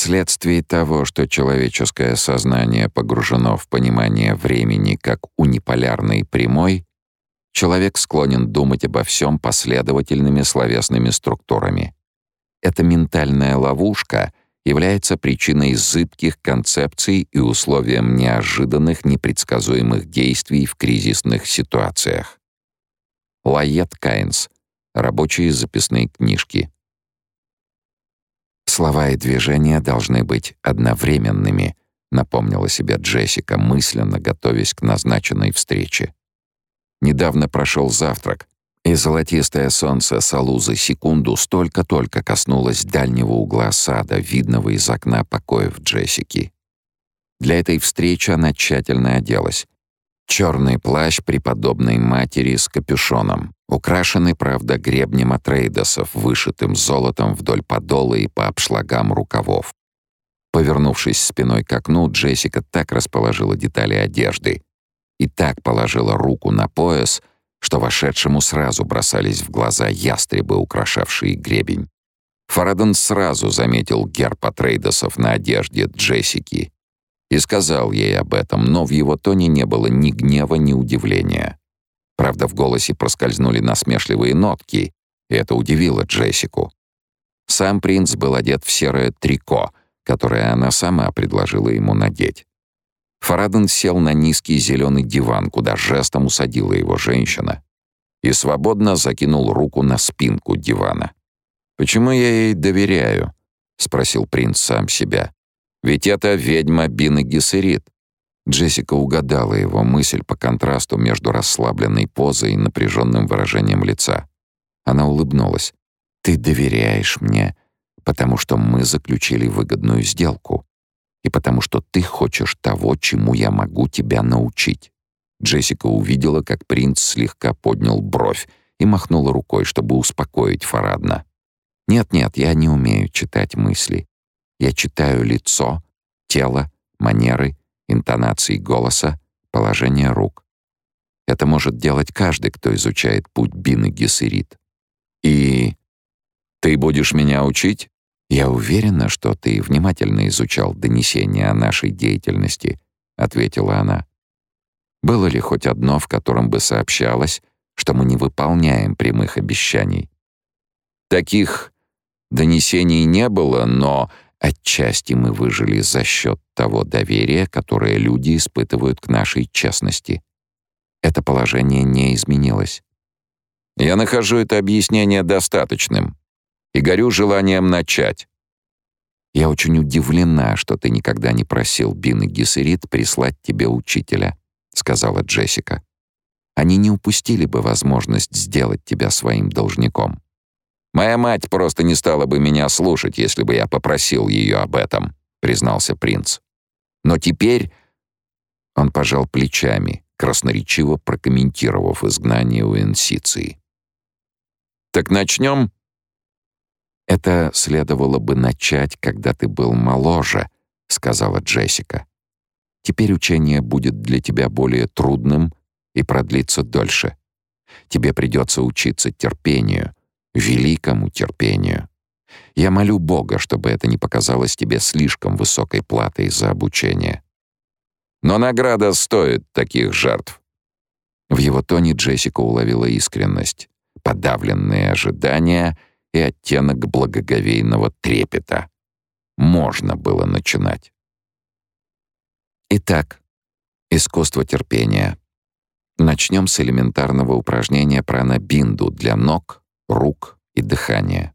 Вследствие того, что человеческое сознание погружено в понимание времени как униполярной прямой, человек склонен думать обо всем последовательными словесными структурами. Эта ментальная ловушка является причиной зыбких концепций и условием неожиданных, непредсказуемых действий в кризисных ситуациях. Лайет Кайнс. Рабочие записные книжки. Слова и движения должны быть одновременными, напомнила себе Джессика, мысленно готовясь к назначенной встрече. Недавно прошел завтрак, и золотистое солнце Салузы секунду столько-только коснулось дальнего угла сада, видного из окна покоев Джессики. Для этой встречи она тщательно оделась. Черный плащ преподобной матери с капюшоном, украшенный, правда, гребнем от рейдосов, вышитым золотом вдоль подола и по обшлагам рукавов. Повернувшись спиной к окну, Джессика так расположила детали одежды и так положила руку на пояс, что вошедшему сразу бросались в глаза ястребы, украшавшие гребень. Фарадон сразу заметил герб от рейдосов на одежде Джессики и сказал ей об этом, но в его тоне не было ни гнева, ни удивления. Правда, в голосе проскользнули насмешливые нотки, и это удивило Джессику. Сам принц был одет в серое трико, которое она сама предложила ему надеть. Фараден сел на низкий зеленый диван, куда жестом усадила его женщина, и свободно закинул руку на спинку дивана. «Почему я ей доверяю?» — спросил принц сам себя. «Ведь это ведьма Бины Гессерит». Джессика угадала его мысль по контрасту между расслабленной позой и напряженным выражением лица. Она улыбнулась. «Ты доверяешь мне, потому что мы заключили выгодную сделку и потому что ты хочешь того, чему я могу тебя научить». Джессика увидела, как принц слегка поднял бровь и махнула рукой, чтобы успокоить Фарадна. «Нет-нет, я не умею читать мысли. Я читаю лицо, тело, манеры, интонации голоса, положение рук. Это может делать каждый, кто изучает путь Бины Гессерит. И ты будешь меня учить? «Я уверена, что ты внимательно изучал донесения о нашей деятельности», — ответила она. «Было ли хоть одно, в котором бы сообщалось, что мы не выполняем прямых обещаний?» «Таких донесений не было, но отчасти мы выжили за счет того доверия, которое люди испытывают к нашей честности. Это положение не изменилось». «Я нахожу это объяснение достаточным», и горю желанием начать. Я очень удивлена, что ты никогда не просил Бин и Гессерит прислать тебе учителя, сказала Джессика. Они не упустили бы возможность сделать тебя своим должником. Моя мать просто не стала бы меня слушать, если бы я попросил ее об этом, признался принц. Но теперь он пожал плечами, красноречиво прокомментировав изгнание у Инсиции. Так начнем «Это следовало бы начать, когда ты был моложе», — сказала Джессика. «Теперь учение будет для тебя более трудным и продлится дольше. Тебе придется учиться терпению, великому терпению. Я молю Бога, чтобы это не показалось тебе слишком высокой платой за обучение. Но награда стоит таких жертв». В его тоне Джессика уловила искренность, подавленные ожидания — и оттенок благоговейного трепета. Можно было начинать. Итак, искусство терпения. Начнем с элементарного упражнения пранабинду для ног, рук и дыхания.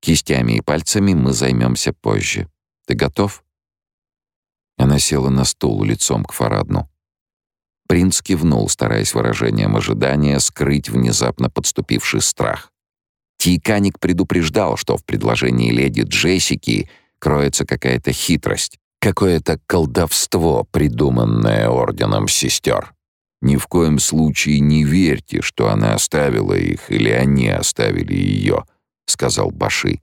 Кистями и пальцами мы займемся позже. Ты готов? Она села на стул лицом к Фарадну. Принц кивнул, стараясь выражением ожидания скрыть внезапно подступивший страх. Тиканик предупреждал, что в предложении леди Джессики кроется какая-то хитрость, какое-то колдовство, придуманное орденом сестер. Ни в коем случае не верьте, что она оставила их или они оставили ее, сказал Баши.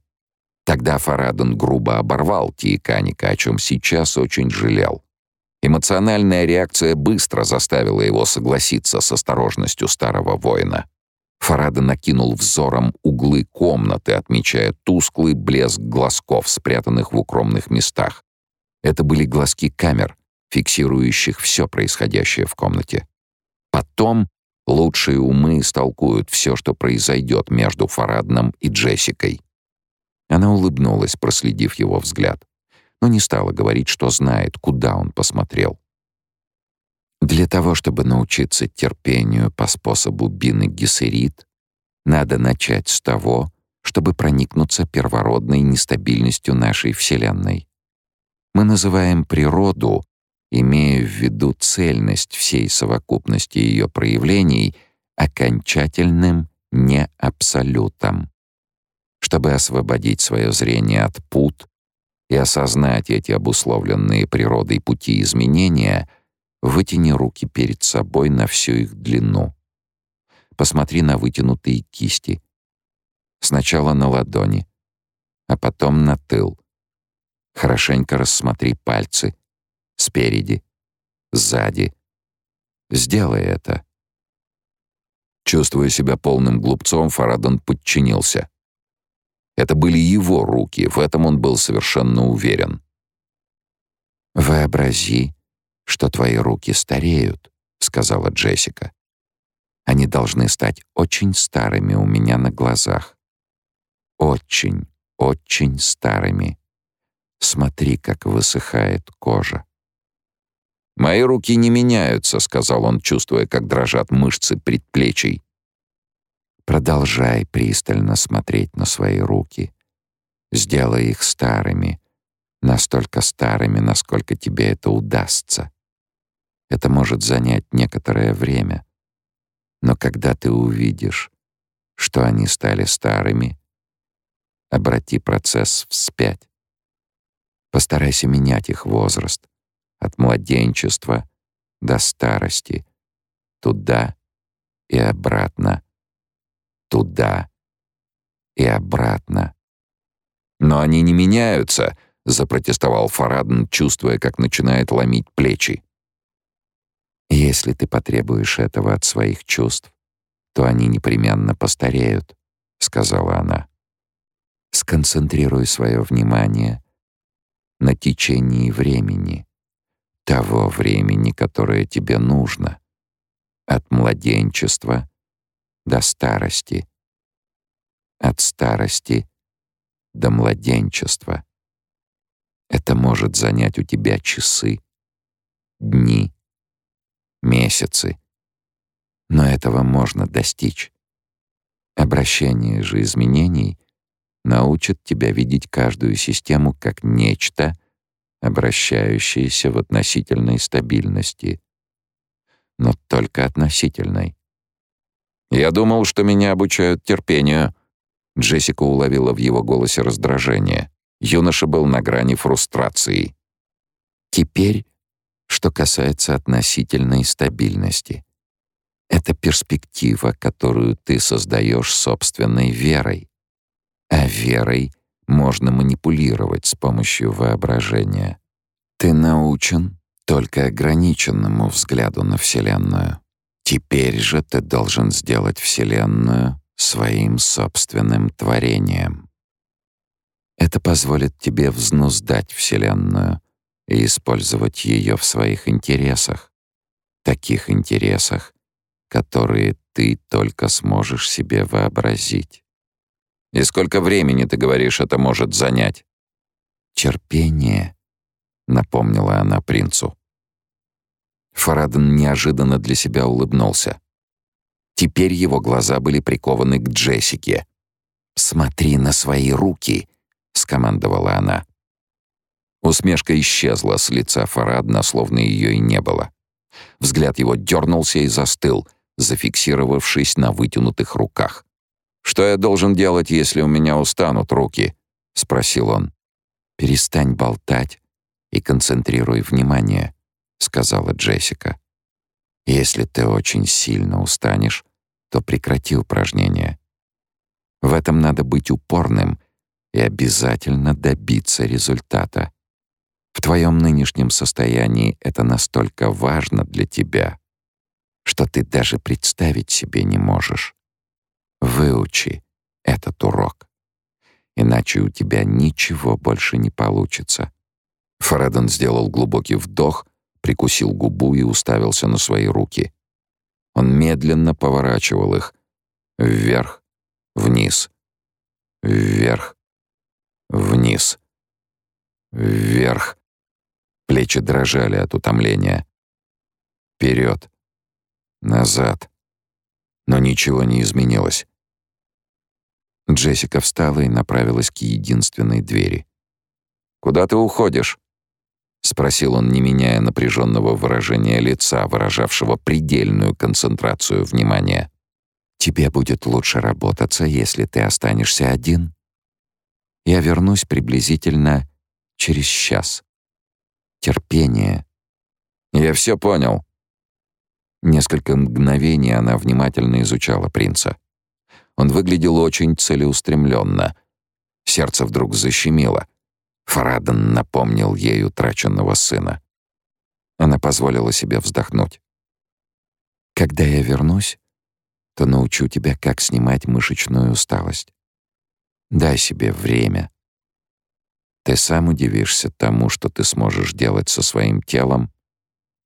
Тогда Фарадон грубо оборвал Тиканика, о чем сейчас очень жалел. Эмоциональная реакция быстро заставила его согласиться с осторожностью старого воина. Фарада накинул взором углы комнаты, отмечая тусклый блеск глазков, спрятанных в укромных местах. Это были глазки камер, фиксирующих все происходящее в комнате. Потом лучшие умы истолкуют все, что произойдет между Фарадном и Джессикой. Она улыбнулась, проследив его взгляд, но не стала говорить, что знает, куда он посмотрел. Для того, чтобы научиться терпению по способу Бины Гессерит, надо начать с того, чтобы проникнуться первородной нестабильностью нашей Вселенной. Мы называем природу, имея в виду цельность всей совокупности ее проявлений, окончательным неабсолютом. Чтобы освободить свое зрение от пут и осознать эти обусловленные природой пути изменения — Вытяни руки перед собой на всю их длину. Посмотри на вытянутые кисти. Сначала на ладони, а потом на тыл. Хорошенько рассмотри пальцы. Спереди, сзади. Сделай это. Чувствуя себя полным глупцом, Фарадон подчинился. Это были его руки, в этом он был совершенно уверен. «Вообрази, что твои руки стареют», — сказала Джессика. «Они должны стать очень старыми у меня на глазах. Очень, очень старыми. Смотри, как высыхает кожа». «Мои руки не меняются», — сказал он, чувствуя, как дрожат мышцы предплечий. Продолжай пристально смотреть на свои руки. Сделай их старыми, настолько старыми, насколько тебе это удастся. Это может занять некоторое время. Но когда ты увидишь, что они стали старыми, обрати процесс вспять. Постарайся менять их возраст от младенчества до старости, туда и обратно, туда и обратно. «Но они не меняются», — запротестовал Фарадн, чувствуя, как начинает ломить плечи. Если ты потребуешь этого от своих чувств, то они непременно постареют, сказала она. Сконцентрируй свое внимание на течении времени, того времени, которое тебе нужно, от младенчества до старости, от старости до младенчества. Это может занять у тебя часы, дни, месяцы. Но этого можно достичь. Обращение же изменений научит тебя видеть каждую систему как нечто, обращающееся в относительной стабильности. Но только относительной. «Я думал, что меня обучают терпению». Джессика уловила в его голосе раздражение. Юноша был на грани фрустрации. «Теперь что касается относительной стабильности. Это перспектива, которую ты создаешь собственной верой. А верой можно манипулировать с помощью воображения. Ты научен только ограниченному взгляду на Вселенную. Теперь же ты должен сделать Вселенную своим собственным творением. Это позволит тебе взнуздать Вселенную — и использовать ее в своих интересах, таких интересах, которые ты только сможешь себе вообразить. И сколько времени, ты говоришь, это может занять? Терпение, напомнила она принцу. Фараден неожиданно для себя улыбнулся. Теперь его глаза были прикованы к Джессике. «Смотри на свои руки», — скомандовала она. Усмешка исчезла с лица Фарадна, словно ее и не было. Взгляд его дернулся и застыл, зафиксировавшись на вытянутых руках. «Что я должен делать, если у меня устанут руки?» — спросил он. «Перестань болтать и концентрируй внимание», — сказала Джессика. «Если ты очень сильно устанешь, то прекрати упражнение. В этом надо быть упорным и обязательно добиться результата. В твоем нынешнем состоянии это настолько важно для тебя, что ты даже представить себе не можешь. Выучи этот урок. Иначе у тебя ничего больше не получится. Фреден сделал глубокий вдох, прикусил губу и уставился на свои руки. Он медленно поворачивал их. Вверх, вниз, вверх, вниз, вверх. Плечи дрожали от утомления. Вперед, назад. Но ничего не изменилось. Джессика встала и направилась к единственной двери. «Куда ты уходишь?» — спросил он, не меняя напряженного выражения лица, выражавшего предельную концентрацию внимания. «Тебе будет лучше работаться, если ты останешься один. Я вернусь приблизительно через час. Терпение. Я все понял». Несколько мгновений она внимательно изучала принца. Он выглядел очень целеустремленно. Сердце вдруг защемило — Фараден напомнил ей утраченного сына. Она позволила себе вздохнуть. «Когда я вернусь, то научу тебя, как снимать мышечную усталость. Дай себе время. Ты сам удивишься тому, что ты сможешь делать со своим телом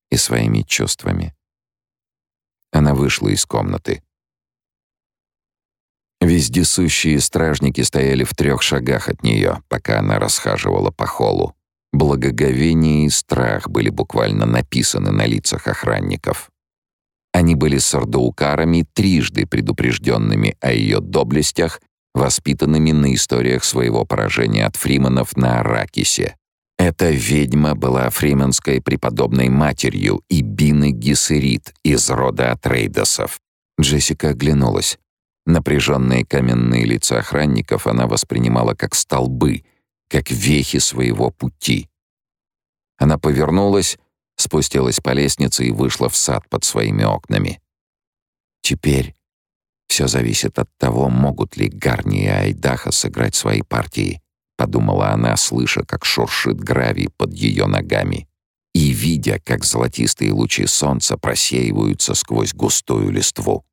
и своими чувствами». Она вышла из комнаты. Вездесущие стражники стояли в трех шагах от нее, пока она расхаживала по холлу. Благоговение и страх были буквально написаны на лицах охранников. Они были сардоукарами, трижды предупрежденными о ее доблестях, воспитанными на историях своего поражения от фриманов на Аракисе. Эта ведьма была фрименской преподобной матерью и Бины Гессерит из рода Атрейдосов. Джессика оглянулась. Напряженные каменные лица охранников она воспринимала как столбы, как вехи своего пути. Она повернулась, спустилась по лестнице и вышла в сад под своими окнами. Теперь все зависит от того, могут ли Гарни и Айдаха сыграть свои партии, подумала она, слыша, как шуршит гравий под ее ногами и видя, как золотистые лучи солнца просеиваются сквозь густую листву.